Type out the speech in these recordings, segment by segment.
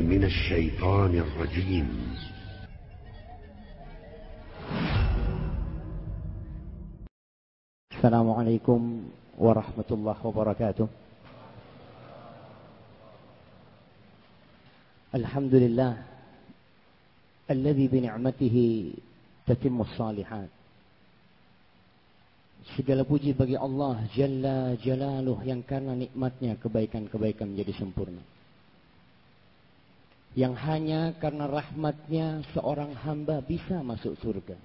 من الشيطان الرجيم السلام عليكم ورحمة الله وبركاته الحمد لله الذي بنعمته تتم الصالحات Segala puji bagi Allah Jalla Jalaluh yang karena nikmatnya kebaikan-kebaikan menjadi sempurna. Yang hanya karena rahmatnya seorang hamba bisa masuk surga.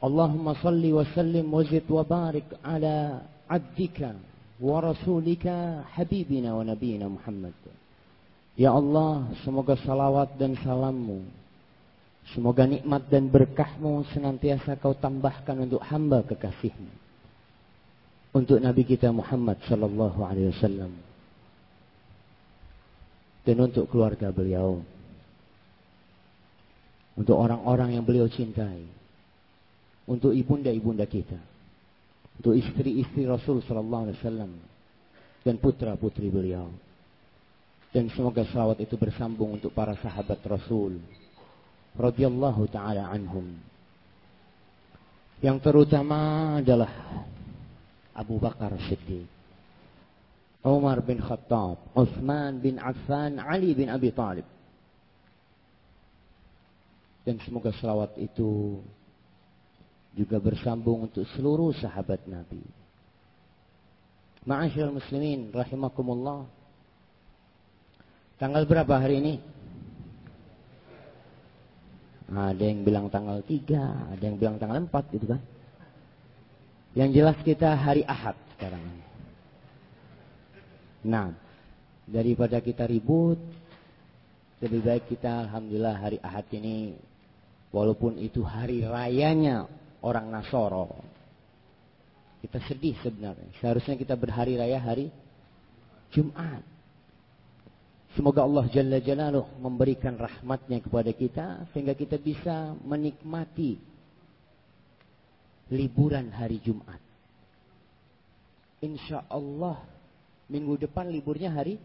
Allahumma salli wa sallim wa zid wa barik ala abdika wa rasulika habibina wa nabiyina Muhammad. Ya Allah, semoga salawat dan salammu Semoga nikmat dan berkahmu senantiasa kau tambahkan untuk hamba kekasihmu. Untuk Nabi kita Muhammad sallallahu alaihi wasallam. Dan untuk keluarga beliau. Untuk orang-orang yang beliau cintai. Untuk ibunda-ibunda kita. Untuk istri-istri Rasul sallallahu alaihi wasallam dan putra-putri beliau. Dan semoga salawat itu bersambung untuk para sahabat Rasul radhiyallahu taala anhum. Yang terutama adalah Abu Bakar Siddiq, Umar bin Khattab, Utsman bin Affan, Ali bin Abi Thalib. Dan semoga selawat itu juga bersambung untuk seluruh sahabat Nabi. Ma'asyiral muslimin rahimakumullah. Tanggal berapa hari ini? Ada yang bilang tanggal 3, ada yang bilang tanggal 4 gitu kan. Yang jelas kita hari Ahad sekarang. Nah, daripada kita ribut, lebih baik kita Alhamdulillah hari Ahad ini, walaupun itu hari rayanya orang Nasoro, kita sedih sebenarnya. Seharusnya kita berhari raya hari Jumat. Semoga Allah Jalla Jalaluh memberikan rahmatnya kepada kita sehingga kita bisa menikmati liburan hari Jumat. Insya Allah minggu depan liburnya hari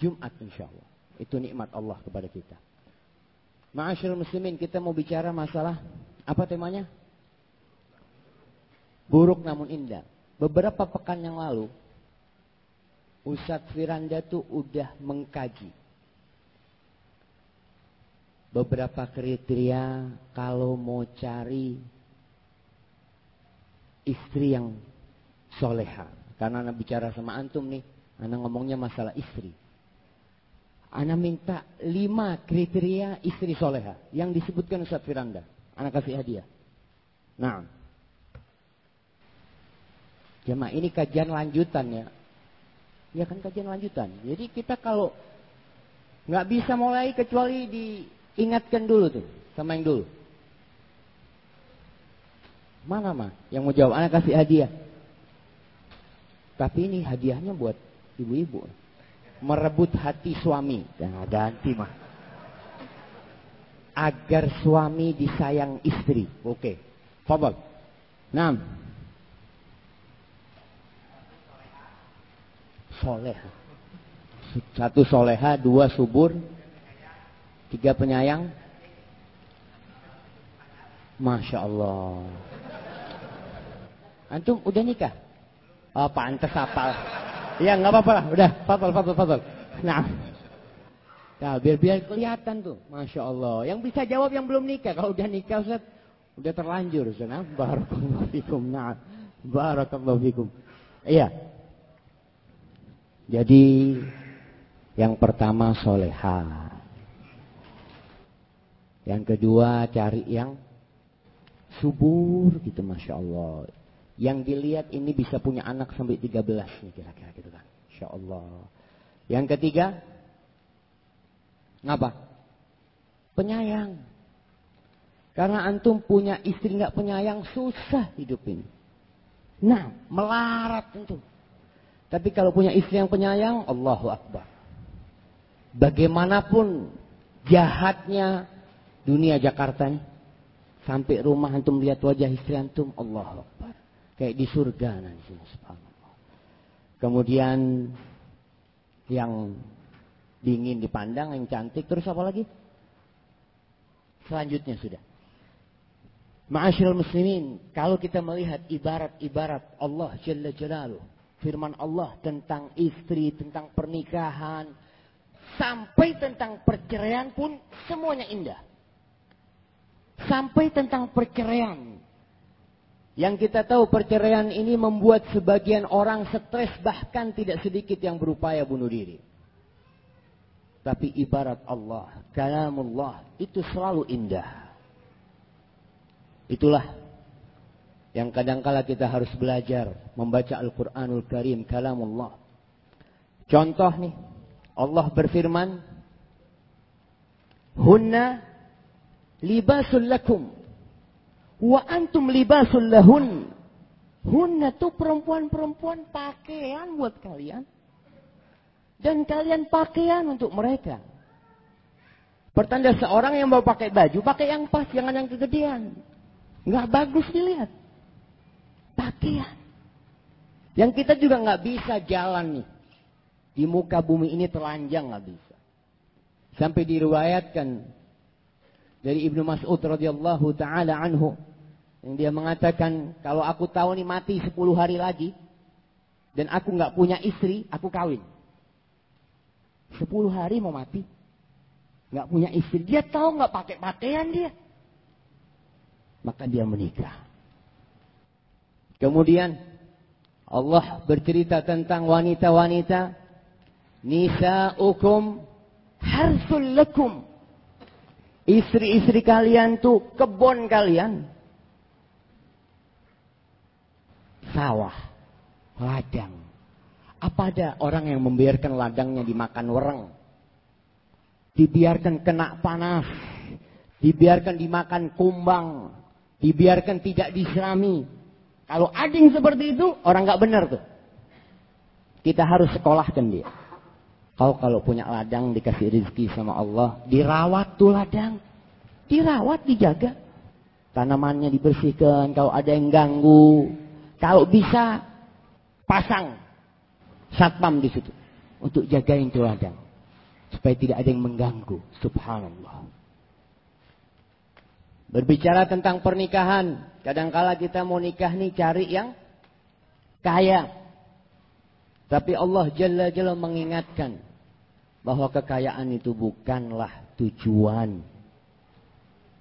Jumat insya Allah. Itu nikmat Allah kepada kita. Ma'asyil muslimin kita mau bicara masalah apa temanya? Buruk namun indah. Beberapa pekan yang lalu Ustadz Firanda tuh udah mengkaji beberapa kriteria kalau mau cari istri yang soleha. Karena anak bicara sama antum nih, anak ngomongnya masalah istri. Anak minta lima kriteria istri soleha yang disebutkan Ustadz Firanda. Anak kasih hadiah. Nah, jemaah ini kajian lanjutan ya. Ya kan kajian lanjutan. Jadi kita kalau nggak bisa mulai kecuali diingatkan dulu tuh sama yang dulu. Mana mah yang mau jawab? Anak kasih hadiah. Tapi ini hadiahnya buat ibu-ibu. Merebut hati suami. Nah, ganti mah. Agar suami disayang istri. Oke. Fabel. Enam. soleha. Satu soleha, dua subur, tiga penyayang. Masya Allah. Antum udah nikah? Oh, pantes apa? Ya nggak apa-apa lah, udah, fadol, fadol, fadol. Nah, nah biar biar kelihatan tuh, masya Allah. Yang bisa jawab yang belum nikah, kalau udah nikah Ustaz, udah terlanjur. Nah, barakallahu fikum. Nah, barakallahu fikum. Iya, jadi yang pertama soleha. Yang kedua cari yang subur gitu Masya Allah. Yang dilihat ini bisa punya anak sampai 13 nih kira-kira gitu kan. Masya Allah. Yang ketiga, ngapa? Penyayang. Karena antum punya istri nggak penyayang susah hidup ini. Nah, melarat tentu. Tapi kalau punya istri yang penyayang, Allahu Akbar. Bagaimanapun jahatnya dunia Jakarta ini, sampai rumah antum lihat wajah istri antum, Allahu Akbar. Kayak di surga nanti, subhanallah. Kemudian yang Dingin dipandang, yang cantik. Terus apa lagi? Selanjutnya sudah. Ma'asyiral muslimin, kalau kita melihat ibarat-ibarat Allah Jalla Jalaluh, firman Allah tentang istri, tentang pernikahan, sampai tentang perceraian pun semuanya indah. Sampai tentang perceraian. Yang kita tahu perceraian ini membuat sebagian orang stres bahkan tidak sedikit yang berupaya bunuh diri. Tapi ibarat Allah, kalamullah itu selalu indah. Itulah yang kadangkala kita harus belajar membaca Al-Qur'anul Karim kalamullah. Contoh nih, Allah berfirman, "Hunna libasul lakum wa antum libasul lahun." Hunna tuh perempuan-perempuan pakaian buat kalian. Dan kalian pakaian untuk mereka. Pertanda seorang yang mau pakai baju, pakai yang pas, jangan yang kegedean. Nggak bagus dilihat. Pakaian. Yang kita juga nggak bisa jalan nih. Di muka bumi ini telanjang nggak bisa. Sampai diriwayatkan dari Ibnu Mas'ud radhiyallahu taala anhu yang dia mengatakan kalau aku tahu nih mati 10 hari lagi dan aku nggak punya istri, aku kawin. 10 hari mau mati. nggak punya istri. Dia tahu nggak pakai pakaian dia maka dia menikah. Kemudian Allah bercerita tentang wanita-wanita nisaukum harsul lakum. Istri-istri kalian tuh kebun kalian. Sawah, ladang. Apa ada orang yang membiarkan ladangnya dimakan wereng? Dibiarkan kena panas. Dibiarkan dimakan kumbang dibiarkan tidak diserami. Kalau ada yang seperti itu, orang nggak benar tuh. Kita harus sekolahkan dia. Kau kalau punya ladang dikasih rezeki sama Allah, dirawat tuh ladang. Dirawat, dijaga. Tanamannya dibersihkan, kalau ada yang ganggu. Kalau bisa, pasang satpam di situ. Untuk jagain tuh ladang. Supaya tidak ada yang mengganggu. Subhanallah. Berbicara tentang pernikahan, kadangkala kita mau nikah nih cari yang kaya. Tapi Allah Jalla Jalla mengingatkan bahwa kekayaan itu bukanlah tujuan.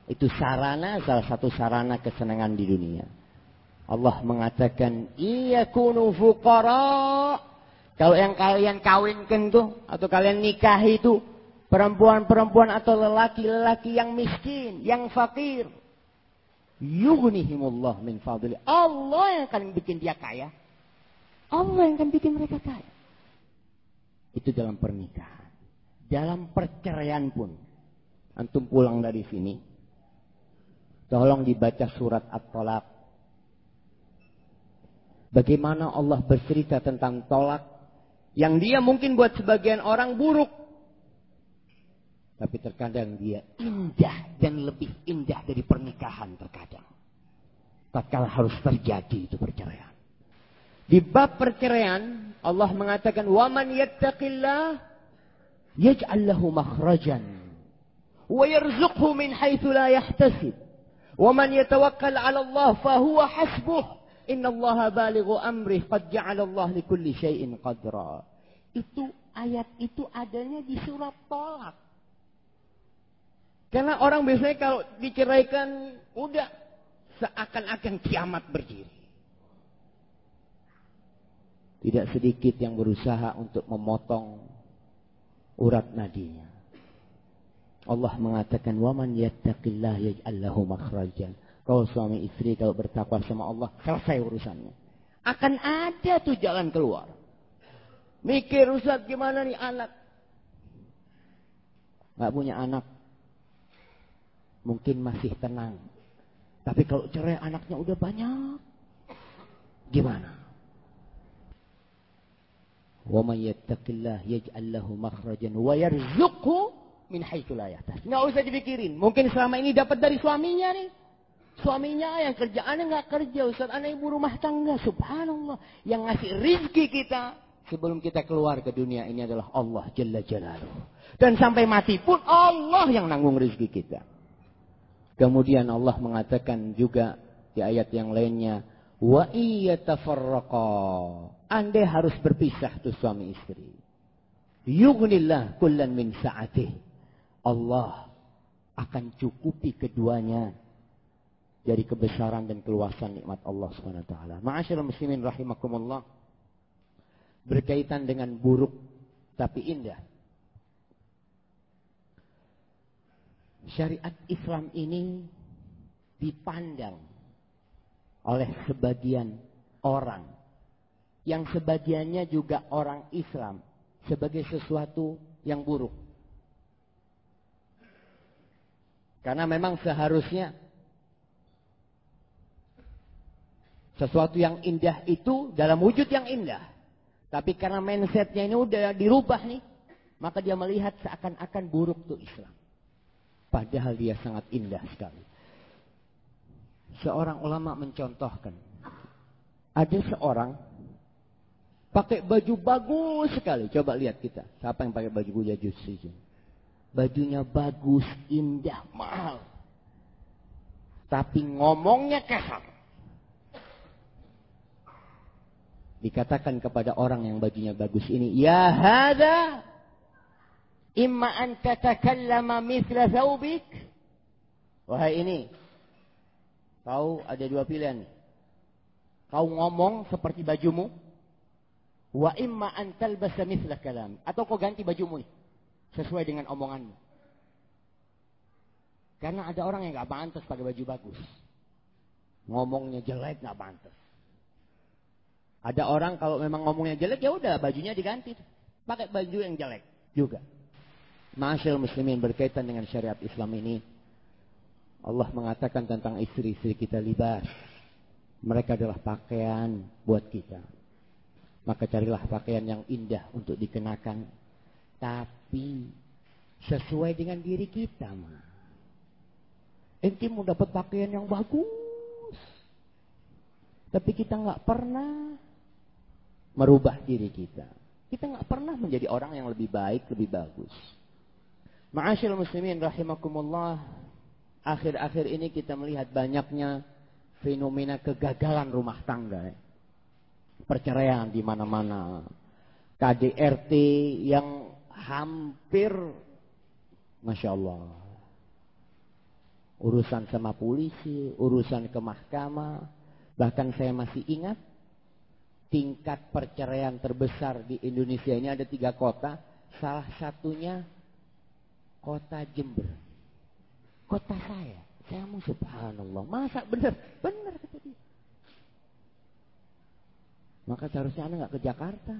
Itu sarana, salah satu sarana kesenangan di dunia. Allah mengatakan, iya kunu fuqara. Kalau yang kalian kawinkan tuh, atau kalian nikahi itu, Perempuan-perempuan atau lelaki-lelaki yang miskin, yang fakir. Yughnihimullah min fadli. Allah yang akan bikin dia kaya. Allah yang akan bikin mereka kaya. Itu dalam pernikahan. Dalam perceraian pun. Antum pulang dari sini. Tolong dibaca surat At-Tolak. Bagaimana Allah bercerita tentang tolak. Yang dia mungkin buat sebagian orang buruk. Tapi terkadang dia indah dan lebih indah dari pernikahan terkadang. Tatkala harus terjadi itu perceraian. Di bab perceraian Allah mengatakan waman yattaqillah yaj'al lahu makhrajan wa yarzuqhu min haitsu la yahtasib. Waman yatawakkal 'ala Allah fahuwa hasbuh. Inna Allah balighu amrih qad ja'ala Allah likulli syai'in qadra. Itu ayat itu adanya di surat Tolak. Karena orang biasanya kalau diceraikan, udah seakan-akan kiamat berdiri. Tidak sedikit yang berusaha untuk memotong urat nadinya. Allah mengatakan, "Waman yattaqillah yaj'al lahu makhrajan." Kalau suami istri kalau bertakwa sama Allah, selesai urusannya. Akan ada tuh jalan keluar. Mikir Ustaz gimana nih anak? Gak punya anak, mungkin masih tenang. Tapi kalau cerai anaknya udah banyak, gimana? May yattaqillah yaj'al lahu makhrajan wa yarzuqhu min haitsu la yahtasib. Enggak usah dipikirin. Mungkin selama ini dapat dari suaminya nih. Suaminya yang kerjaannya nggak kerja, Ustaz. Anak ibu rumah tangga, subhanallah. Yang ngasih rizki kita sebelum kita keluar ke dunia ini adalah Allah Jalla Jalaluh. Dan sampai mati pun Allah yang nanggung rezeki kita. Kemudian Allah mengatakan juga di ayat yang lainnya, wa iyatafarraqa. Anda harus berpisah tuh suami istri. Yughnillah kullan min sa'atih. Allah akan cukupi keduanya dari kebesaran dan keluasan nikmat Allah Subhanahu wa taala. Ma'asyiral muslimin rahimakumullah. Berkaitan dengan buruk tapi indah. Syariat Islam ini dipandang oleh sebagian orang yang sebagiannya juga orang Islam sebagai sesuatu yang buruk. Karena memang seharusnya sesuatu yang indah itu dalam wujud yang indah. Tapi karena mindsetnya ini udah dirubah nih, maka dia melihat seakan-akan buruk tuh Islam. Padahal dia sangat indah sekali. Seorang ulama mencontohkan. Ada seorang pakai baju bagus sekali. Coba lihat kita. Siapa yang pakai baju baju sih? Bajunya bagus, indah, mahal. Tapi ngomongnya kasar. Dikatakan kepada orang yang bajunya bagus ini, Ya hada Imma an tatakallama mithla thawbik. Wahai ini. Kau ada dua pilihan. Kau ngomong seperti bajumu. Wa imma an talbasa mithla kalam. Atau kau ganti bajumu nih. Sesuai dengan omonganmu. Karena ada orang yang gak pantas pakai baju bagus. Ngomongnya jelek gak pantas. Ada orang kalau memang ngomongnya jelek ya udah bajunya diganti. Pakai baju yang jelek juga. Masyal muslimin berkaitan dengan syariat Islam ini. Allah mengatakan tentang istri-istri kita libas. Mereka adalah pakaian buat kita. Maka carilah pakaian yang indah untuk dikenakan. Tapi sesuai dengan diri kita. Ma. Enti mau dapat pakaian yang bagus. Tapi kita nggak pernah merubah diri kita. Kita nggak pernah menjadi orang yang lebih baik, lebih bagus. Ma'asyil muslimin rahimakumullah. Akhir-akhir ini kita melihat banyaknya fenomena kegagalan rumah tangga. Ya. Perceraian di mana-mana. KDRT yang hampir Masya Allah. Urusan sama polisi, urusan ke mahkamah. Bahkan saya masih ingat tingkat perceraian terbesar di Indonesia ini ada tiga kota. Salah satunya kota Jember. Kota saya. Saya mau subhanallah. Masa benar? Benar. Maka seharusnya anda nggak ke Jakarta.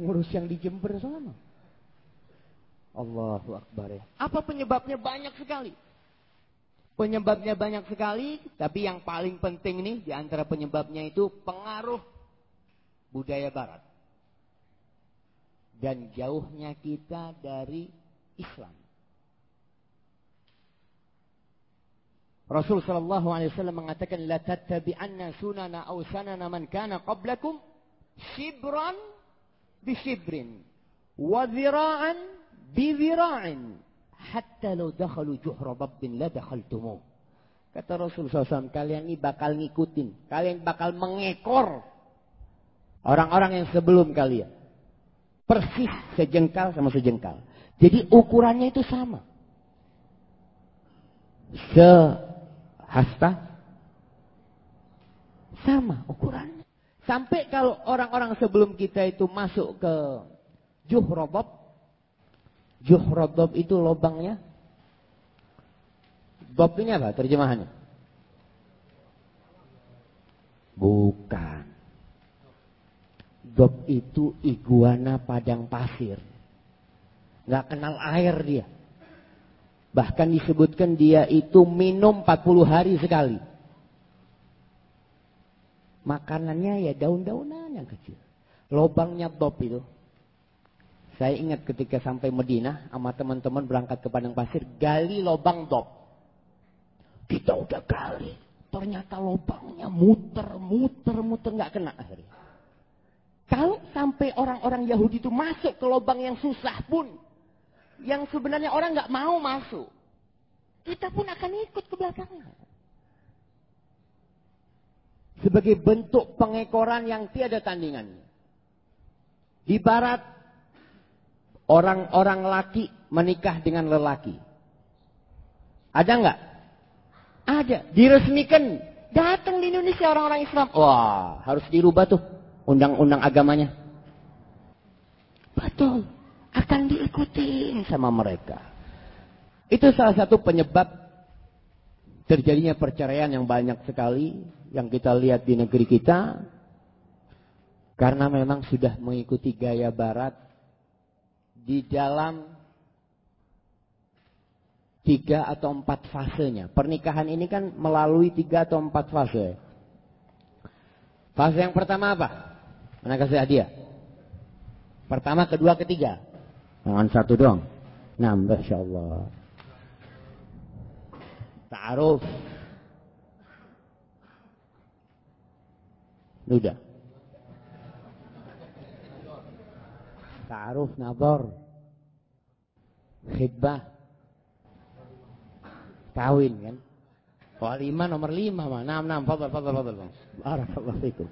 Ngurus yang di Jember sana. Allahu Akbar ya. Apa penyebabnya? Banyak sekali. Penyebabnya banyak sekali. Tapi yang paling penting nih. Di antara penyebabnya itu pengaruh budaya barat. Dan jauhnya kita dari Islam. Rasul sallallahu alaihi wasallam mengatakan la tattabi'anna sunana aw sanana man kana qablakum shibran bi shibrin wa dhira'an bi dhira'in hatta law dakhalu juhra dabbin la dakhaltumuh. Kata Rasul SAW, kalian ini bakal ngikutin. Kalian bakal mengekor orang-orang yang sebelum kalian. Persis sejengkal sama sejengkal. Jadi ukurannya itu sama. Se hasta sama ukurannya. Sampai kalau orang-orang sebelum kita itu masuk ke juhrobob, juhrobob itu lobangnya. Bob ini apa terjemahannya? Bukan. Bob itu iguana padang pasir. Gak kenal air dia. Bahkan disebutkan dia itu minum 40 hari sekali. Makanannya ya daun-daunan yang kecil. Lobangnya Bob itu. Saya ingat ketika sampai Medina sama teman-teman berangkat ke padang pasir, gali lobang Bob. Kita udah gali, ternyata lobangnya muter, muter, muter nggak kena akhirnya. Kalau sampai orang-orang Yahudi itu masuk ke lubang yang susah pun, yang sebenarnya orang nggak mau masuk, kita pun akan ikut ke belakangnya. Sebagai bentuk pengekoran yang tiada tandingannya. Di barat, orang-orang laki menikah dengan lelaki. Ada nggak? Ada. Diresmikan. Datang di Indonesia orang-orang Islam. Wah, harus dirubah tuh undang-undang agamanya. Betul. Akan diikutin sama mereka. Itu salah satu penyebab terjadinya perceraian yang banyak sekali yang kita lihat di negeri kita karena memang sudah mengikuti gaya barat di dalam tiga atau empat fasenya. Pernikahan ini kan melalui tiga atau empat fase. Fase yang pertama apa? Mana kasih hadiah? Pertama, kedua, ketiga. Jangan satu dong. Nah, Masya Allah. Ta'aruf. Udah. Ta'aruf, nabor. Khidbah. Kawin kan. Walimah nomor lima mah. Enam, enam. Fadal, fadal, fadal. Barakallahu fikum.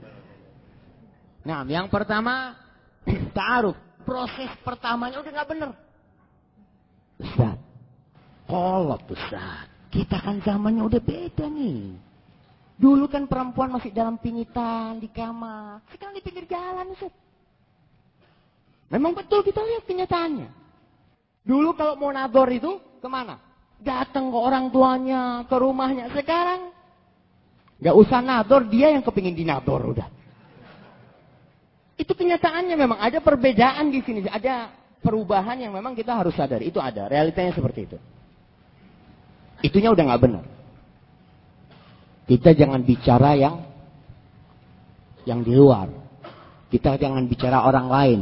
Nah, yang pertama ta'aruf. Proses pertamanya udah nggak bener. Ustaz, kolot Ustaz. Kita kan zamannya udah beda nih. Dulu kan perempuan masih dalam pingitan di kamar. Sekarang di pinggir jalan Ustaz. Memang betul kita lihat kenyataannya. Dulu kalau mau nador itu ke mana? Datang ke orang tuanya, ke rumahnya. Sekarang Gak usah nador, dia yang kepingin dinador udah. Itu kenyataannya memang ada perbedaan di sini, ada perubahan yang memang kita harus sadari. Itu ada, realitanya seperti itu. Itunya udah nggak benar. Kita jangan bicara yang yang di luar. Kita jangan bicara orang lain.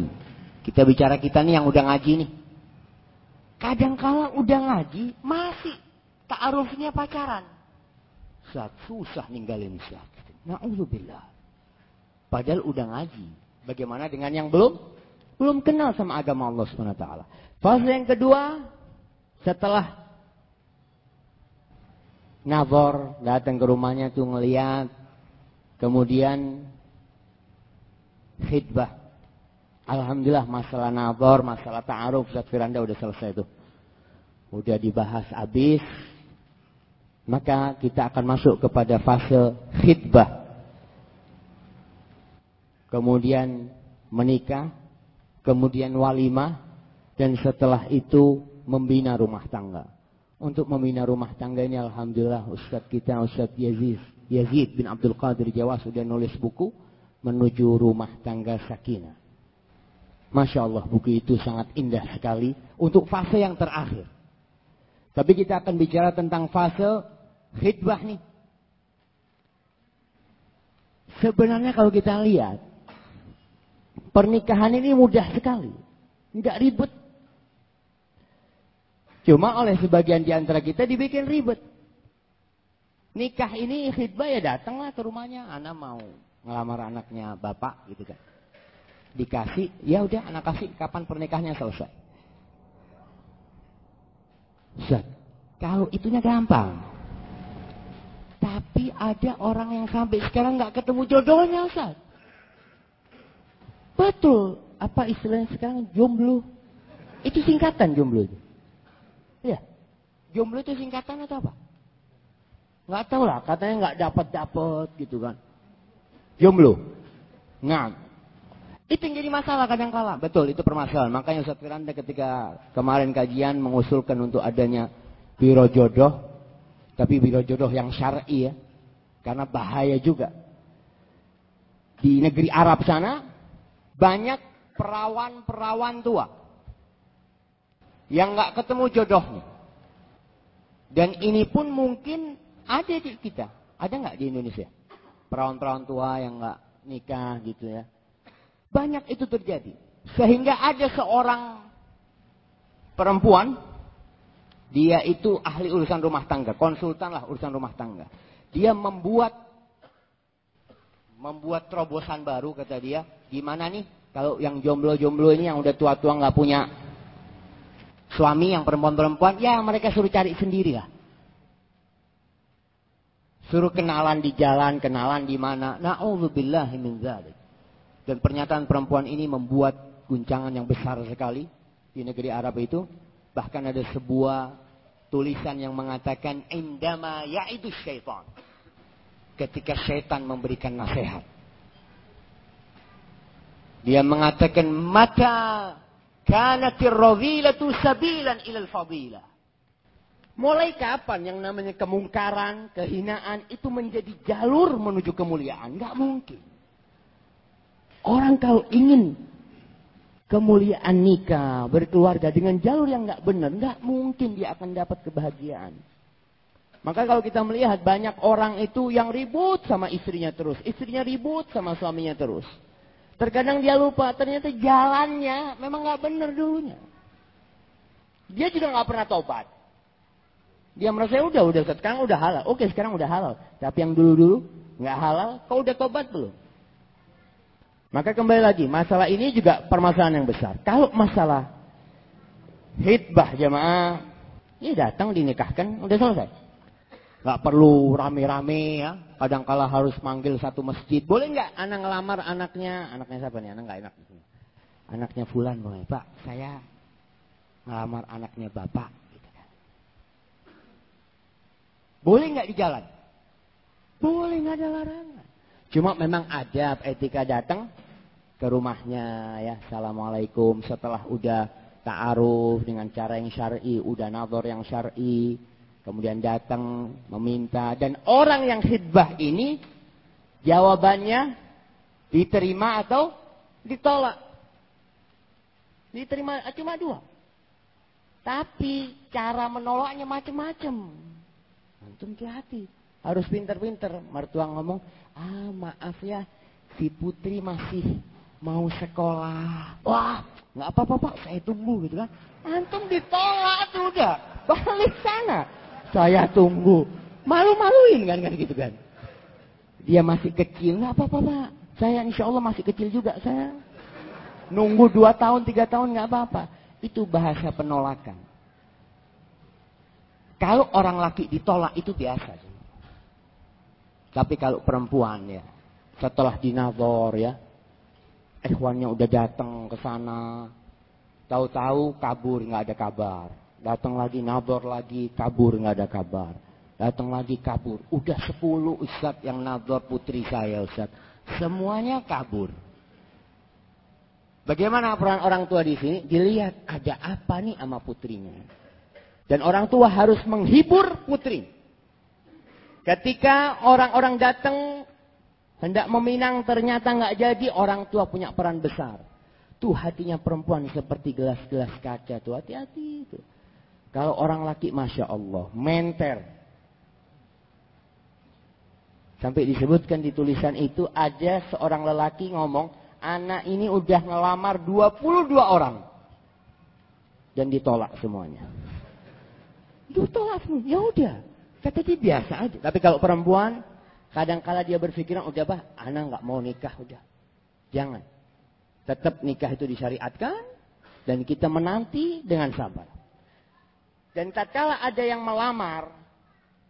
Kita bicara kita nih yang udah ngaji nih. Kadang kala udah ngaji masih ta'arufnya pacaran. Saat susah ninggalin saat. Na'udzubillah. Padahal udah ngaji. Bagaimana dengan yang belum? Belum kenal sama agama Allah SWT. Fase yang kedua, setelah Navor datang ke rumahnya tuh ngeliat, kemudian khidbah. Alhamdulillah masalah Navor, masalah ta'aruf, Ustaz Firanda udah selesai tuh. Udah dibahas habis. Maka kita akan masuk kepada fase khidbah kemudian menikah, kemudian walimah, dan setelah itu membina rumah tangga. Untuk membina rumah tangga ini Alhamdulillah Ustadz kita Ustadz Yazid, Yazid bin Abdul Qadir Jawa sudah nulis buku menuju rumah tangga sakinah. Masya Allah buku itu sangat indah sekali untuk fase yang terakhir. Tapi kita akan bicara tentang fase khidbah nih. Sebenarnya kalau kita lihat Pernikahan ini mudah sekali. Tidak ribet. Cuma oleh sebagian di antara kita dibikin ribet. Nikah ini khidbah ya datanglah ke rumahnya. Anak mau ngelamar anaknya bapak gitu kan. Dikasih, ya udah anak kasih kapan pernikahannya selesai. Zat, kalau itunya gampang. Tapi ada orang yang sampai sekarang nggak ketemu jodohnya, Ustaz. Betul. Apa istilahnya sekarang jomblo? Itu singkatan jomblo itu. Iya. Jomblo itu singkatan atau apa? Nggak tahu lah, katanya nggak dapat dapat gitu kan. Jomblo. Nah, itu yang jadi masalah kadang kala. Betul, itu permasalahan. Makanya Ustaz Firanda ketika kemarin kajian mengusulkan untuk adanya biro jodoh, tapi biro jodoh yang syar'i ya. Karena bahaya juga. Di negeri Arab sana banyak perawan-perawan tua yang nggak ketemu jodohnya. Dan ini pun mungkin ada di kita. Ada nggak di Indonesia? Perawan-perawan tua yang nggak nikah gitu ya. Banyak itu terjadi. Sehingga ada seorang perempuan, dia itu ahli urusan rumah tangga, konsultan lah urusan rumah tangga. Dia membuat membuat terobosan baru kata dia, Gimana nih kalau yang jomblo-jomblo ini yang udah tua-tua nggak punya suami yang perempuan-perempuan, ya mereka suruh cari sendiri lah. Suruh kenalan di jalan, kenalan di mana. Na'udzubillah min. Dan pernyataan perempuan ini membuat guncangan yang besar sekali di negeri Arab itu. Bahkan ada sebuah tulisan yang mengatakan indama yaitu syaitan. Ketika syaitan memberikan nasihat. Dia mengatakan mata kanatir radhilatu sabilan ilal fadilah. Mulai kapan yang namanya kemungkaran, kehinaan itu menjadi jalur menuju kemuliaan? Gak mungkin. Orang kalau ingin kemuliaan nikah, berkeluarga dengan jalur yang gak benar, gak mungkin dia akan dapat kebahagiaan. Maka kalau kita melihat banyak orang itu yang ribut sama istrinya terus, istrinya ribut sama suaminya terus. Terkadang dia lupa, ternyata jalannya memang nggak benar dulunya. Dia juga nggak pernah tobat. Dia merasa ya udah, udah sekarang udah halal. Oke, sekarang udah halal. Tapi yang dulu-dulu nggak halal, kau udah tobat belum? Maka kembali lagi, masalah ini juga permasalahan yang besar. Kalau masalah hitbah jamaah, ini datang dinikahkan, udah selesai. Gak perlu rame-rame ya. Kadang-kala harus manggil satu masjid. Boleh nggak anak ngelamar anaknya? Anaknya siapa nih? Anak nggak enak. Anaknya Fulan boleh. Pak, saya ngelamar anaknya Bapak. Gitu kan. Boleh nggak di jalan? Boleh nggak ada larangan. Cuma memang ada etika datang ke rumahnya ya. Assalamualaikum. Setelah udah ta'aruf dengan cara yang syar'i, udah nazar yang syar'i, Kemudian datang meminta. Dan orang yang khidbah ini jawabannya diterima atau ditolak. Diterima cuma dua. Tapi cara menolaknya macam-macam. Antum hati-hati. Harus pinter-pinter. Mertua ngomong, ah maaf ya, si putri masih mau sekolah. Wah, nggak apa-apa pak, saya tunggu gitu kan. Antum ditolak tuh udah, balik sana. Saya tunggu. Malu-maluin kan kan gitu kan. Dia masih kecil, nggak apa-apa pak. Saya insya Allah masih kecil juga saya. Nunggu dua tahun, tiga tahun nggak apa-apa. Itu bahasa penolakan. Kalau orang laki ditolak itu biasa. Tapi kalau perempuan ya, setelah dinazor ya, ikhwannya udah datang ke sana, tahu-tahu kabur nggak ada kabar. Datang lagi nabor lagi, kabur nggak ada kabar. Datang lagi kabur. Udah sepuluh Ustaz yang nabor putri saya Ustaz. Semuanya kabur. Bagaimana peran orang tua di sini? Dilihat ada apa nih sama putrinya. Dan orang tua harus menghibur putri. Ketika orang-orang datang hendak meminang ternyata nggak jadi, orang tua punya peran besar. Tuh hatinya perempuan seperti gelas-gelas kaca tuh hati-hati itu. Kalau orang laki, masya Allah, menter. Sampai disebutkan di tulisan itu ada seorang lelaki ngomong, anak ini udah ngelamar 22 orang. Dan ditolak semuanya. Ditolak semua, ya udah. Kata dia biasa aja. Tapi kalau perempuan, kadang-kala dia berpikiran, udah bah, anak nggak mau nikah, udah. Jangan. Tetap nikah itu disyariatkan, dan kita menanti dengan sabar. Dan tatkala ada yang melamar,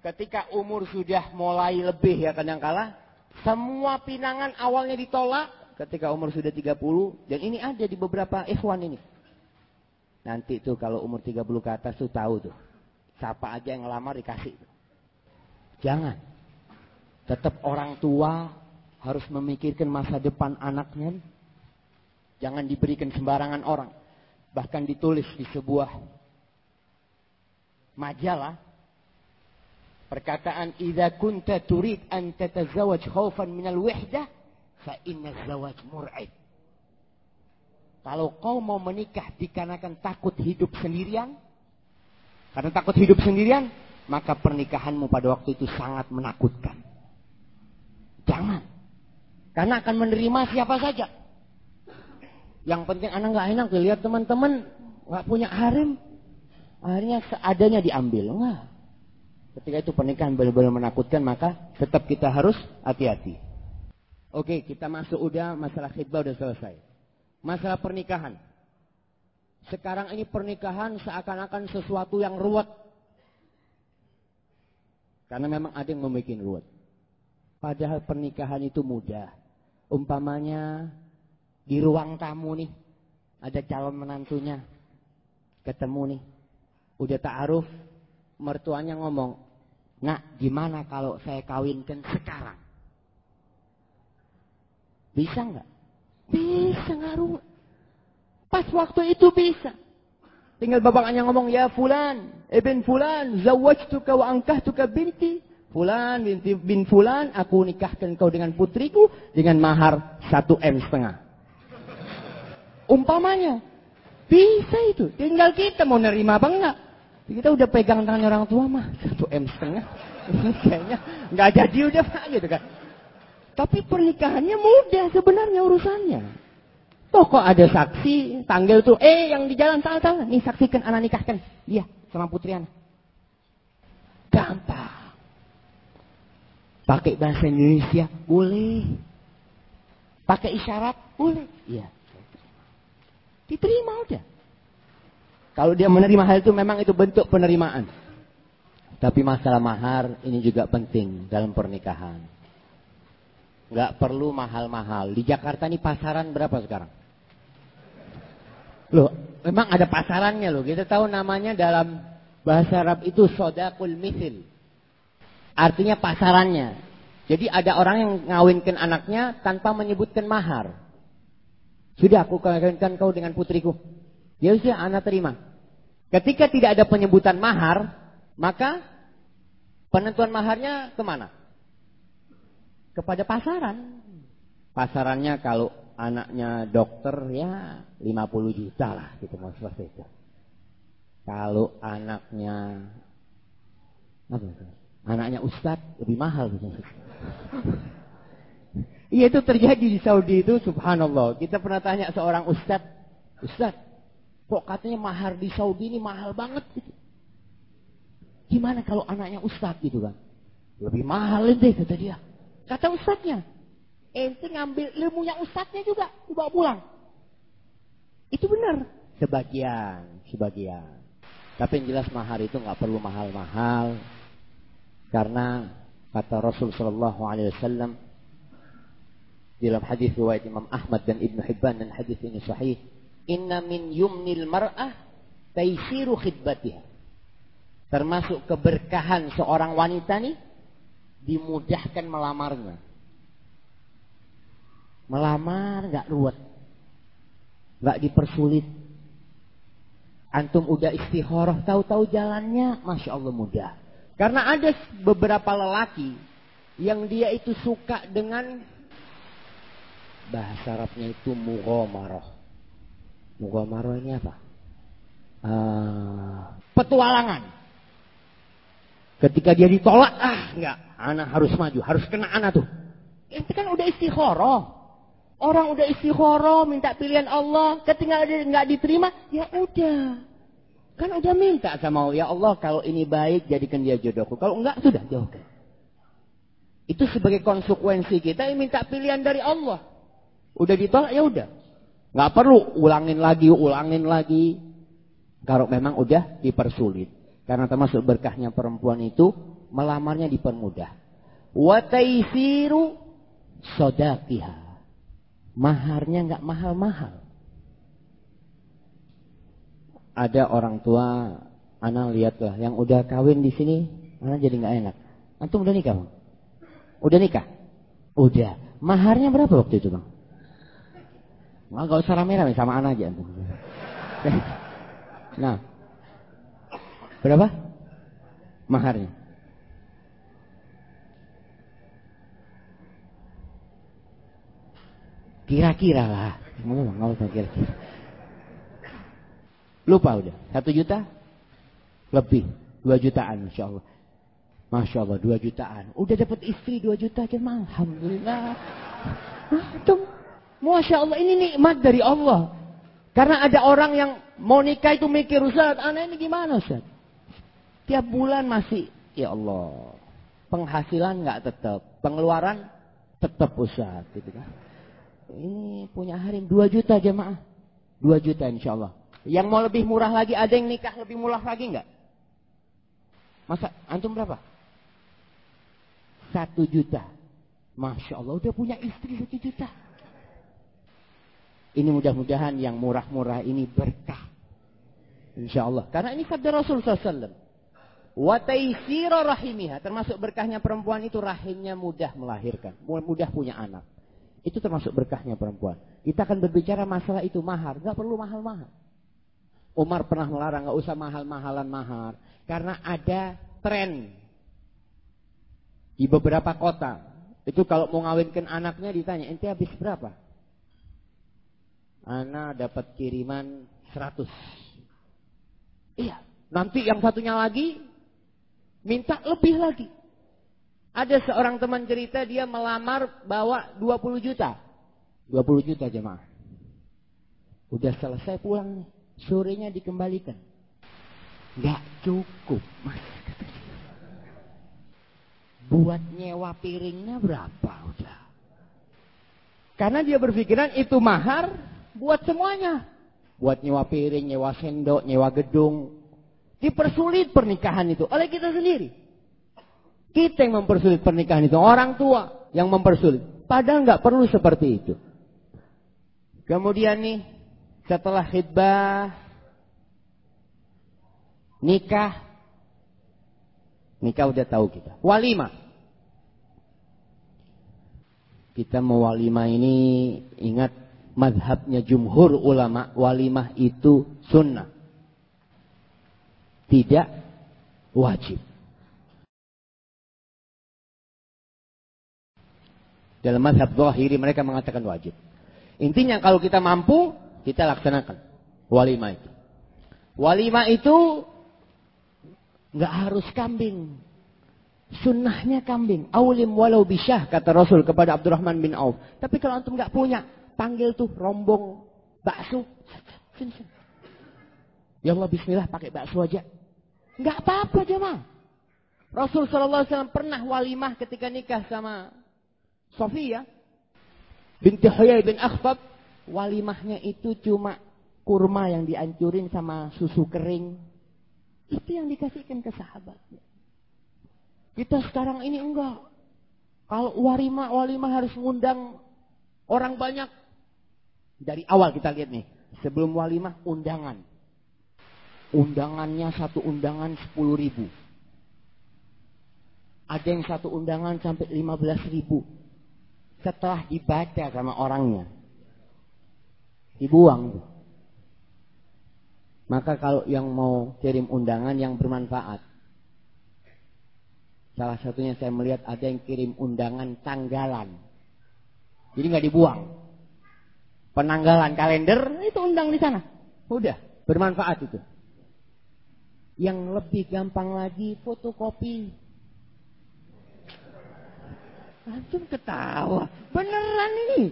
ketika umur sudah mulai lebih ya kadang-kala, semua pinangan awalnya ditolak ketika umur sudah 30. Dan ini ada di beberapa ikhwan ini. Nanti tuh kalau umur 30 ke atas tuh tahu tuh. Siapa aja yang ngelamar dikasih. Jangan. Tetap orang tua harus memikirkan masa depan anaknya. Jangan diberikan sembarangan orang. Bahkan ditulis di sebuah majalah perkataan idza kunta turid an tatazawaj khaufan min al-wahdah fa inna zawaj mur'id. Kalau kau mau menikah dikarenakan takut hidup sendirian karena takut hidup sendirian maka pernikahanmu pada waktu itu sangat menakutkan. Jangan. Karena akan menerima siapa saja. Yang penting anak nggak enak lihat teman-teman nggak punya harem Akhirnya seadanya diambil. Enggak. Ketika itu pernikahan benar-benar menakutkan, maka tetap kita harus hati-hati. Oke, kita masuk udah masalah khidbah udah selesai. Masalah pernikahan. Sekarang ini pernikahan seakan-akan sesuatu yang ruwet. Karena memang ada yang membuat ruwet. Padahal pernikahan itu mudah. Umpamanya di ruang tamu nih. Ada calon menantunya. Ketemu nih. Udah ta'aruf. Mertuanya ngomong. Nak, gimana kalau saya kawinkan sekarang? Bisa nggak? Bisa ngaruh. Pas waktu itu bisa. Tinggal bapaknya ngomong, ya fulan, ibn fulan, zawajtuka wa ankahtuka binti. Fulan binti bin fulan, aku nikahkan kau dengan putriku dengan mahar satu M setengah. Umpamanya. Bisa itu. Tinggal kita mau nerima apa enggak. Kita udah pegang tangan orang tua mah. Satu M setengah. Kayaknya nggak jadi udah pak gitu kan. Tapi pernikahannya mudah sebenarnya urusannya. Toh kok ada saksi, tanggil tuh, eh yang di jalan tahu-tahu, nih saksikan anak nikahkan dia sama putri anak. Gampang. Pakai bahasa Indonesia boleh. Pakai isyarat boleh. Iya. Diterima udah. Kalau dia menerima hal itu memang itu bentuk penerimaan. Tapi masalah mahar ini juga penting dalam pernikahan. Gak perlu mahal-mahal. Di Jakarta ini pasaran berapa sekarang? Loh, memang ada pasarannya loh. Kita tahu namanya dalam bahasa Arab itu sodakul misil. Artinya pasarannya. Jadi ada orang yang ngawinkan anaknya tanpa menyebutkan mahar. Sudah aku kawinkan kau dengan putriku. Ya sudah anak terima. Ketika tidak ada penyebutan mahar, maka penentuan maharnya ke mana? Kepada pasaran. Pasarannya kalau anaknya dokter ya 50 juta lah gitu selesai itu. Kalau anaknya apa itu? Anaknya ustadz lebih mahal gitu. Iya itu terjadi di Saudi itu subhanallah. Kita pernah tanya seorang ustadz, ustadz, kok katanya mahar di Saudi ini mahal banget gitu. Gimana kalau anaknya ustadz gitu kan? Lebih mahal deh kata dia. Kata ustadznya, ente ngambil ilmunya ustadznya juga dibawa pulang. Itu benar. Sebagian, sebagian. Tapi yang jelas mahar itu nggak perlu mahal-mahal. Karena kata Rasul Shallallahu Alaihi Wasallam dalam hadis riwayat Imam Ahmad dan Ibnu Hibban dan hadis ini sahih, Inna min yumnil mar'ah taisiru khidbatiha. Termasuk keberkahan seorang wanita nih dimudahkan melamarnya. Melamar nggak ruwet. nggak dipersulit. Antum udah istikharah, tahu-tahu jalannya, Masya Allah mudah. Karena ada beberapa lelaki yang dia itu suka dengan bahasa Arabnya itu mughamarah. Mughamarah ini apa? Uh, petualangan. Ketika dia ditolak, ah enggak, anak harus maju, harus kena anak tuh. Itu kan udah istikharah. Orang udah istikharah, minta pilihan Allah, ketika dia nggak diterima, ya udah. Kan udah minta sama Allah, ya Allah kalau ini baik jadikan dia jodohku. Kalau enggak sudah jauhkan. Itu sebagai konsekuensi kita yang minta pilihan dari Allah. Udah ditolak ya udah. Nggak perlu ulangin lagi, ulangin lagi. Kalau memang udah dipersulit. Karena termasuk berkahnya perempuan itu melamarnya dipermudah. Wataisiru sodakiha maharnya nggak mahal-mahal. Ada orang tua, anak lihatlah yang udah kawin di sini, anak jadi nggak enak. Antum udah nikah bang? Udah nikah? Udah. Maharnya berapa waktu itu bang? Nggak gak usah rame-rame sama anak aja. Nah, berapa? Maharnya? Kira-kira lah. Nggak usah kira-kira. Lupa udah. Satu juta? Lebih. Dua jutaan insya Allah. Masya Allah dua jutaan. Udah dapat istri dua juta kan Alhamdulillah. Antum. Masya Allah ini nikmat dari Allah. Karena ada orang yang mau nikah itu mikir Ustaz, anak ini gimana Ustaz? Tiap bulan masih, ya Allah. Penghasilan nggak tetap. Pengeluaran Tetap Ustaz gitu kan. Ini punya harim 2 juta jemaah. 2 juta insya Allah. Yang mau lebih murah lagi ada yang nikah lebih murah lagi enggak? Masa antum berapa? Satu juta. Masya Allah udah punya istri satu juta. Ini mudah-mudahan yang murah-murah ini berkah. Insya Allah. Karena ini sabda Rasul SAW. Wataisiro rahimiha. Termasuk berkahnya perempuan itu rahimnya mudah melahirkan. Mudah punya anak. Itu termasuk berkahnya perempuan. Kita akan berbicara masalah itu mahar. Gak perlu mahal-mahal. Umar pernah melarang gak usah mahal-mahalan mahar. Karena ada tren. Di beberapa kota. Itu kalau mau ngawinkan anaknya ditanya. Ente habis berapa? Ana dapat kiriman 100. Iya. Nanti yang satunya lagi minta lebih lagi. Ada seorang teman cerita dia melamar bawa 20 juta. 20 juta jemaah. Udah selesai pulang nih. Sorenya dikembalikan. Gak cukup mas. Buat nyewa piringnya berapa udah. Karena dia berpikiran itu mahar buat semuanya. Buat nyewa piring, nyewa sendok, nyewa gedung. Dipersulit pernikahan itu oleh kita sendiri. Kita yang mempersulit pernikahan itu. Orang tua yang mempersulit. Padahal nggak perlu seperti itu. Kemudian nih, setelah khidbah, nikah, nikah udah tahu kita. Walimah. Kita mau walimah ini ingat madhabnya jumhur ulama walimah itu sunnah. Tidak wajib. Dalam madhab zahiri mereka mengatakan wajib. Intinya kalau kita mampu, kita laksanakan walimah itu. Walimah itu nggak harus kambing. Sunnahnya kambing. Aulim walau bisyah kata Rasul kepada Abdurrahman bin Auf. Tapi kalau antum nggak punya, panggil tuh rombong bakso. Ya Allah bismillah pakai bakso aja. Enggak apa-apa jemaah. Rasul wasallam pernah walimah ketika nikah sama Sofia binti Huyai bin Akhtab. Walimahnya itu cuma kurma yang diancurin sama susu kering. Itu yang dikasihkan ke sahabat. Kita sekarang ini enggak. Kalau walimah, walimah harus ngundang orang banyak. Dari awal kita lihat nih. Sebelum walimah, undangan. Undangannya satu undangan sepuluh ribu. Ada yang satu undangan sampai lima belas ribu. Setelah dibaca sama orangnya. Dibuang. Maka kalau yang mau kirim undangan yang bermanfaat. Salah satunya saya melihat ada yang kirim undangan tanggalan. Jadi nggak dibuang. Penanggalan kalender itu undang di sana. Udah, bermanfaat itu. Yang lebih gampang lagi fotokopi. Antum ketawa. Beneran ini.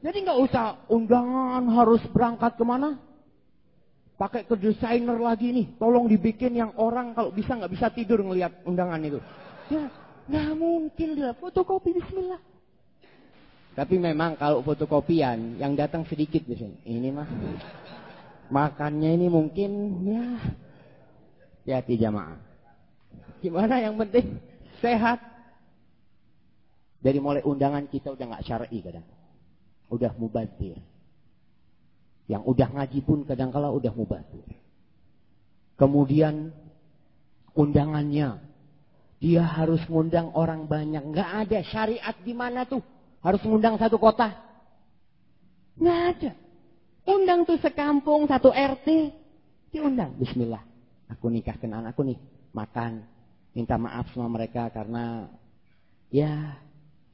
Jadi nggak usah undangan harus berangkat ke mana. Pakai ke desainer lagi nih. Tolong dibikin yang orang kalau bisa nggak bisa tidur ngelihat undangan itu. Ya, nggak mungkin dia fotokopi Bismillah. Tapi memang kalau fotokopian yang datang sedikit biasanya. Ini mah makannya ini mungkin ya ya tidak jamaah. Gimana yang penting sehat. Dari mulai undangan kita udah nggak syar'i kadang. Udah mubazir. Yang udah ngaji pun kadang kala udah mubazir. Kemudian undangannya dia harus ngundang orang banyak. Nggak ada syariat di mana tuh harus ngundang satu kota? Nggak ada. Undang tuh sekampung, satu RT. Diundang. Bismillah. Aku nikahkan anakku nih. Makan. Minta maaf sama mereka karena ya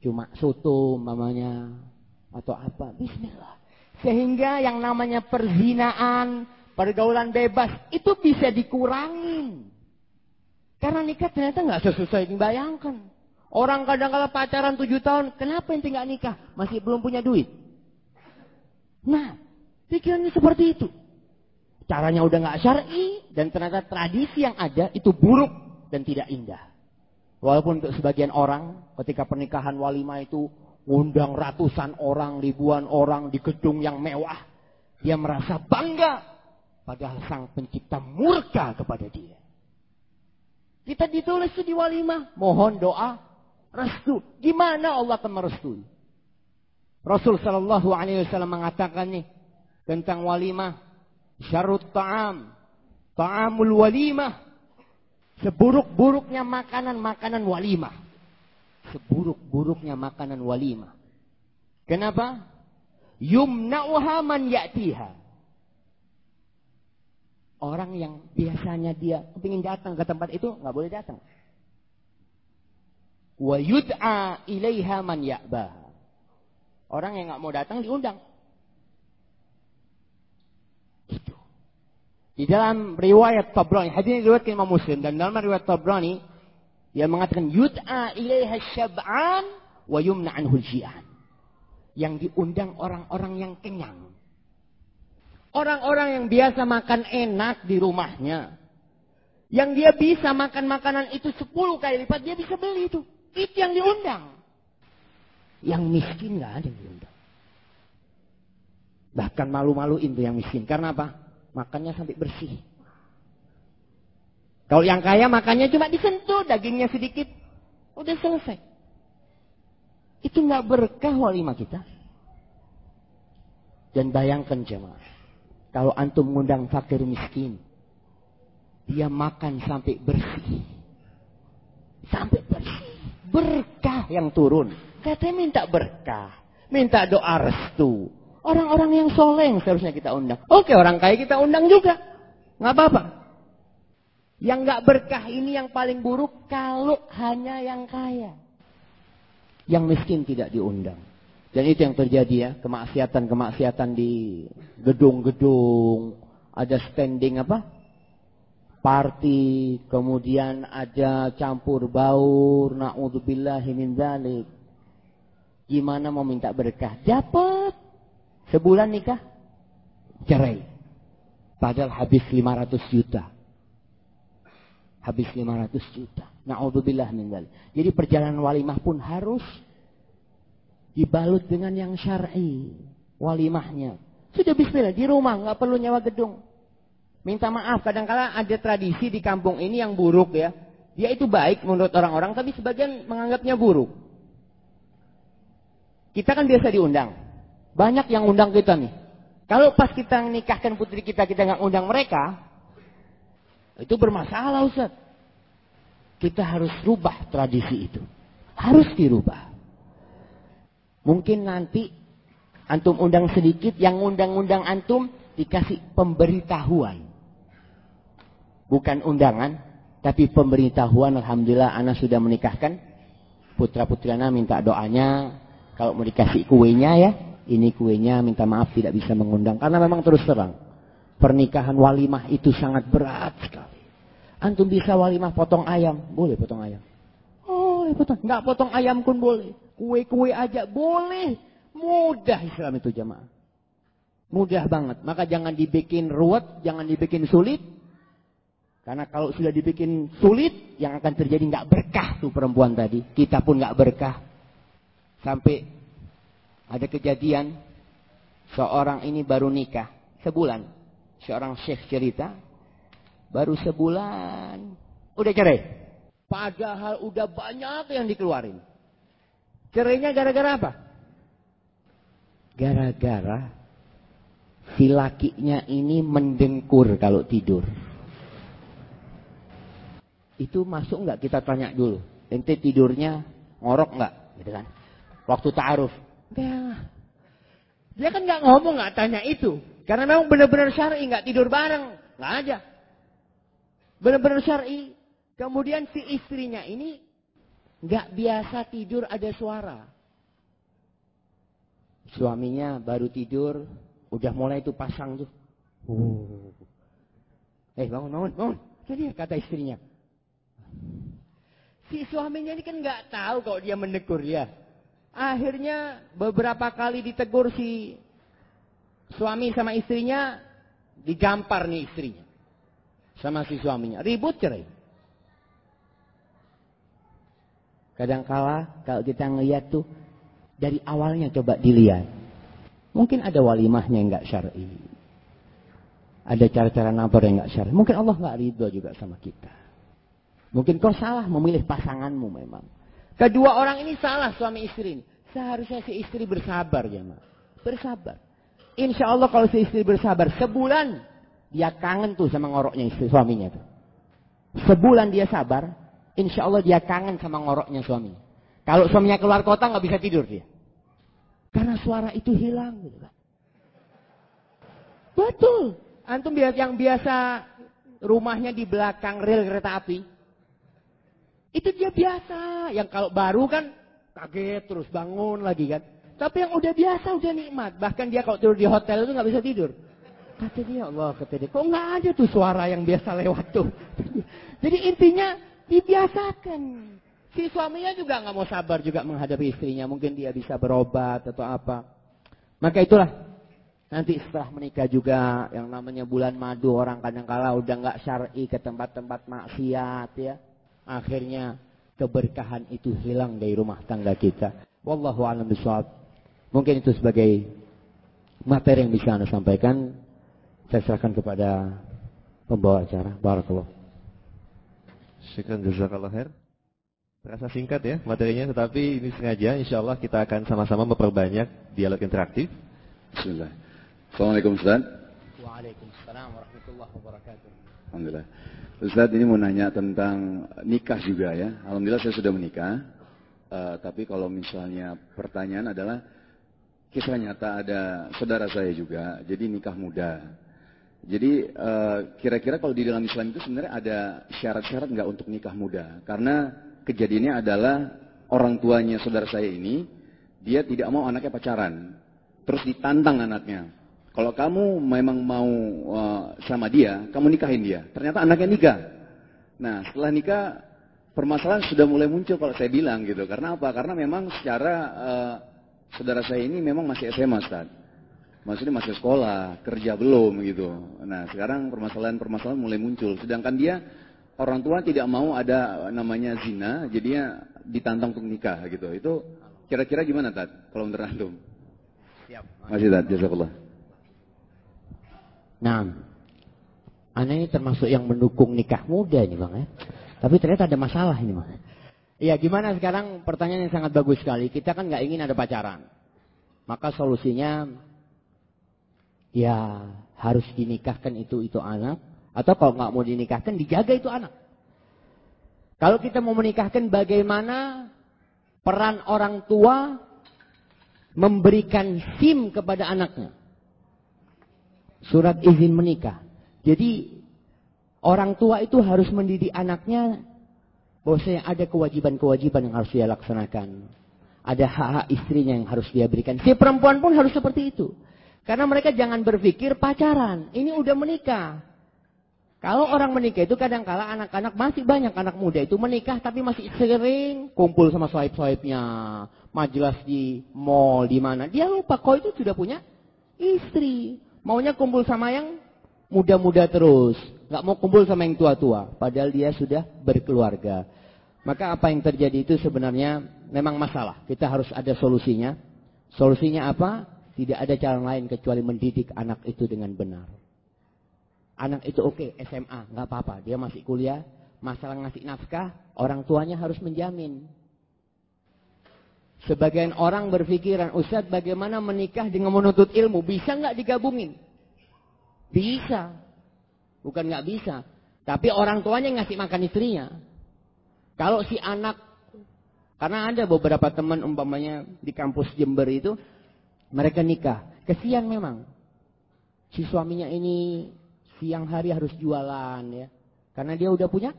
cuma soto mamanya atau apa. Bismillah. Sehingga yang namanya perzinaan, pergaulan bebas itu bisa dikurangin. Karena nikah ternyata nggak sesuai yang dibayangkan. Orang kadang kala pacaran tujuh tahun, kenapa ente nggak nikah? Masih belum punya duit. Nah, pikirannya seperti itu. Caranya udah nggak syar'i dan ternyata tradisi yang ada itu buruk dan tidak indah. Walaupun untuk sebagian orang ketika pernikahan walimah itu ngundang ratusan orang, ribuan orang di gedung yang mewah. Dia merasa bangga. Padahal sang pencipta murka kepada dia. Kita ditulis di walimah. Mohon doa, restu. Gimana Allah akan merestui? Rasul Shallallahu Alaihi Wasallam mengatakan nih tentang walimah, syarut ta'am, ta'amul walimah, seburuk-buruknya makanan makanan walimah, seburuk-buruknya makanan walimah. Kenapa? Yumna'uha man ya'tiha. Orang yang biasanya dia ingin datang ke tempat itu nggak boleh datang. Wa yud'a ilaiha man ya'baha. Orang yang nggak mau datang diundang. Itu. Di dalam riwayat Tabrani, hadis ini riwayat Imam Muslim dan dalam riwayat Tabrani dia mengatakan yud'a ilaiha syab'an wa yumna anhu jian Yang diundang orang-orang yang kenyang. Orang-orang yang biasa makan enak di rumahnya. Yang dia bisa makan makanan itu 10 kali lipat, dia bisa beli itu. Itu yang diundang. Yang miskin nggak ada yang diundang. Bahkan malu-maluin tuh yang miskin. Karena apa? Makannya sampai bersih. Kalau yang kaya makannya cuma disentuh, dagingnya sedikit. Udah selesai. Itu nggak berkah walimah kita. Dan bayangkan jemaah. Kalau antum mengundang fakir miskin. Dia makan sampai bersih. Sampai bersih. Berkah yang turun. Katanya minta berkah. Minta doa restu. Orang-orang yang soleh yang seharusnya kita undang. Oke orang kaya kita undang juga. Nggak apa-apa. Yang nggak berkah ini yang paling buruk kalau hanya yang kaya. Yang miskin tidak diundang. Dan itu yang terjadi ya. Kemaksiatan-kemaksiatan di gedung-gedung. Ada standing apa? Party. Kemudian ada campur baur. Na'udzubillahi min dzalik Gimana mau minta berkah? Dapat. Sebulan nikah. Cerai. Padahal habis 500 juta. Habis 500 juta. Na'udzubillah min dhalik. Jadi perjalanan walimah pun harus dibalut dengan yang syar'i. Walimahnya. Sudah bismillah di rumah, nggak perlu nyawa gedung. Minta maaf, kadang-kala ada tradisi di kampung ini yang buruk ya. Dia itu baik menurut orang-orang, tapi sebagian menganggapnya buruk. Kita kan biasa diundang. Banyak yang undang kita nih. Kalau pas kita nikahkan putri kita, kita nggak undang mereka, itu bermasalah Ustaz. Kita harus rubah tradisi itu. Harus dirubah. Mungkin nanti antum undang sedikit, yang undang-undang antum dikasih pemberitahuan. Bukan undangan, tapi pemberitahuan. Alhamdulillah anak sudah menikahkan. Putra-putri minta doanya, kalau mau dikasih kuenya ya, ini kuenya minta maaf tidak bisa mengundang. Karena memang terus terang. Pernikahan walimah itu sangat berat sekali. Antum bisa walimah potong ayam. Boleh potong ayam. Boleh potong. Nggak potong ayam pun boleh. Kue-kue aja boleh. Mudah Islam itu jamaah. Mudah banget. Maka jangan dibikin ruwet, jangan dibikin sulit. Karena kalau sudah dibikin sulit, yang akan terjadi nggak berkah tuh perempuan tadi. Kita pun nggak berkah. Sampai ada kejadian seorang ini baru nikah sebulan. Seorang syekh cerita baru sebulan udah cerai. Padahal udah banyak yang dikeluarin. Cerainya gara-gara apa? Gara-gara si lakinya ini mendengkur kalau tidur. Itu masuk nggak kita tanya dulu. Ente tidurnya ngorok nggak? Gitu kan? Waktu ta'aruf. Dia, dia kan nggak ngomong, nggak tanya itu. Karena memang benar-benar syar'i, nggak tidur bareng, nggak aja. Benar-benar syar'i. Kemudian si istrinya ini nggak biasa tidur ada suara. Suaminya baru tidur, udah mulai itu pasang tuh. Uh. Eh bangun, bangun, bangun. Jadi kata istrinya. Si suaminya ini kan nggak tahu kalau dia menegur ya. Akhirnya beberapa kali ditegur si suami sama istrinya, digampar nih istrinya. Sama si suaminya. Ribut cerai. Kadangkala kalau kita ngeliat tuh, Dari awalnya coba dilihat. Mungkin ada walimahnya yang nggak syar'i. Ada cara-cara nabar yang nggak syar'i. Mungkin Allah nggak ridho juga sama kita. Mungkin kau salah memilih pasanganmu memang. Kedua orang ini salah suami istri ini. Seharusnya si istri bersabar ya ma. Bersabar. Insya Allah kalau si istri bersabar sebulan dia kangen tuh sama ngoroknya istri suaminya tuh. Sebulan dia sabar, insya Allah dia kangen sama ngoroknya suaminya. Kalau suaminya keluar kota nggak bisa tidur dia. Karena suara itu hilang gitu. Betul. Antum yang biasa rumahnya di belakang rel kereta api. Itu dia biasa. Yang kalau baru kan kaget terus bangun lagi kan. Tapi yang udah biasa udah nikmat. Bahkan dia kalau tidur di hotel itu nggak bisa tidur. Kata dia Allah, kata dia, kok nggak ada tuh suara yang biasa lewat tuh. Jadi intinya dibiasakan. Si suaminya juga nggak mau sabar juga menghadapi istrinya. Mungkin dia bisa berobat atau apa. Maka itulah nanti setelah menikah juga yang namanya bulan madu orang kadang-kala udah nggak syar'i ke tempat-tempat maksiat ya. Akhirnya keberkahan itu hilang dari rumah tangga kita. Wallahu a'lam bishawab. Mungkin itu sebagai materi yang bisa Anda sampaikan. Saya serahkan kepada pembawa acara. Barakallah. Syukran jazakallah khair. Terasa singkat ya materinya, tetapi ini sengaja insya Allah kita akan sama-sama memperbanyak dialog interaktif. Bismillah. Assalamualaikum Ustaz. Waalaikumsalam warahmatullahi wabarakatuh. Alhamdulillah. Ustaz ini mau nanya tentang nikah juga ya. Alhamdulillah saya sudah menikah. Uh, tapi kalau misalnya pertanyaan adalah kisah nyata ada saudara saya juga, jadi nikah muda. Jadi eh, kira-kira uh, kalau di dalam Islam itu sebenarnya ada syarat-syarat nggak untuk nikah muda? Karena kejadiannya adalah orang tuanya saudara saya ini, dia tidak mau anaknya pacaran. Terus ditantang anaknya. Kalau kamu memang mau uh, sama dia, kamu nikahin dia. Ternyata anaknya nikah. Nah, setelah nikah, permasalahan sudah mulai muncul kalau saya bilang gitu. Karena apa? Karena memang secara uh, saudara saya ini memang masih SMA, Ustaz. Maksudnya masih sekolah, kerja belum gitu. Nah, sekarang permasalahan-permasalahan mulai muncul. Sedangkan dia orang tua tidak mau ada namanya zina, jadinya ditantang untuk nikah gitu. Itu kira-kira gimana Tat? Kalau menurut antum? Siap. Masih Tat, jazakallah. Nah, Anda ini termasuk yang mendukung nikah muda ini Bang ya. Tapi ternyata ada masalah ini Bang. Iya gimana sekarang pertanyaan yang sangat bagus sekali. Kita kan nggak ingin ada pacaran. Maka solusinya ya harus dinikahkan itu itu anak atau kalau nggak mau dinikahkan, dijaga itu anak. Kalau kita mau menikahkan, bagaimana peran orang tua memberikan SIM kepada anaknya? Surat izin menikah. Jadi orang tua itu harus mendidik anaknya bahwasanya ada kewajiban-kewajiban yang harus dia laksanakan. Ada hak-hak istrinya yang harus dia berikan. Si perempuan pun harus seperti itu. Karena mereka jangan berpikir pacaran. Ini udah menikah. Kalau orang menikah itu kadang-kala anak-anak masih banyak anak muda itu menikah tapi masih sering kumpul sama sohib-sohibnya, majelis di mall di mana. Dia lupa kau itu sudah punya istri. Maunya kumpul sama yang muda-muda terus, nggak mau kumpul sama yang tua-tua. Padahal dia sudah berkeluarga. Maka apa yang terjadi itu sebenarnya memang masalah. Kita harus ada solusinya. Solusinya apa? Tidak ada cara lain kecuali mendidik anak itu dengan benar. Anak itu oke, okay, SMA, nggak apa-apa. Dia masih kuliah, masalah ngasih nafkah, orang tuanya harus menjamin. Sebagian orang berpikiran, Ustadz bagaimana menikah dengan menuntut ilmu? Bisa nggak digabungin? Bisa. Bukan nggak bisa. Tapi orang tuanya ngasih makan istrinya. Kalau si anak, karena ada beberapa teman umpamanya di kampus Jember itu, mereka nikah. Kesian memang. Si suaminya ini siang hari harus jualan ya. Karena dia udah punya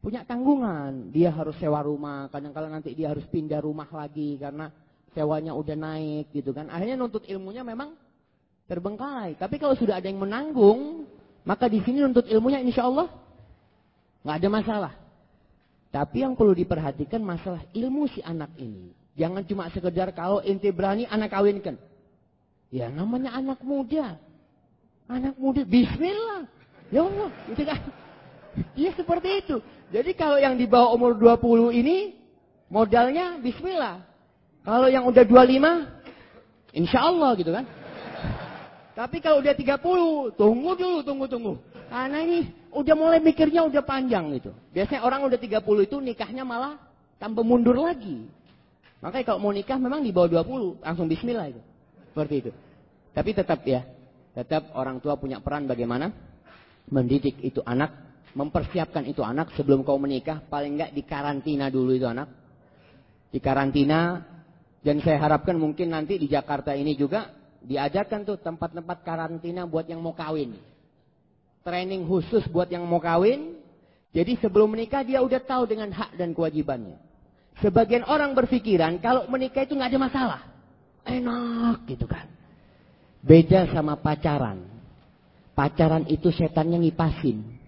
punya tanggungan. Dia harus sewa rumah, kadang-kadang nanti dia harus pindah rumah lagi karena sewanya udah naik gitu kan. Akhirnya nuntut ilmunya memang terbengkalai. Tapi kalau sudah ada yang menanggung, maka di sini nuntut ilmunya insya Allah nggak ada masalah. Tapi yang perlu diperhatikan masalah ilmu si anak ini. Jangan cuma sekedar kalau inti berani anak kawinkan. Ya namanya anak muda. Anak muda, bismillah. Ya Allah, itu kan. Iya seperti itu. Jadi kalau yang di bawah umur 20 ini, modalnya bismillah. Kalau yang udah 25, insya Allah gitu kan. Tapi kalau udah 30, tunggu dulu, tunggu, tunggu. Karena ini udah mulai mikirnya udah panjang gitu. Biasanya orang udah 30 itu nikahnya malah tambah mundur lagi. Makanya kalau mau nikah memang di bawah 20, langsung bismillah itu. Seperti itu. Tapi tetap ya, tetap orang tua punya peran bagaimana mendidik itu anak, mempersiapkan itu anak sebelum kau menikah, paling enggak di karantina dulu itu anak. Di karantina dan saya harapkan mungkin nanti di Jakarta ini juga diajarkan tuh tempat-tempat karantina buat yang mau kawin. Training khusus buat yang mau kawin. Jadi sebelum menikah dia udah tahu dengan hak dan kewajibannya. Sebagian orang berpikiran kalau menikah itu nggak ada masalah. Enak gitu kan. Beda sama pacaran. Pacaran itu setannya ngipasin.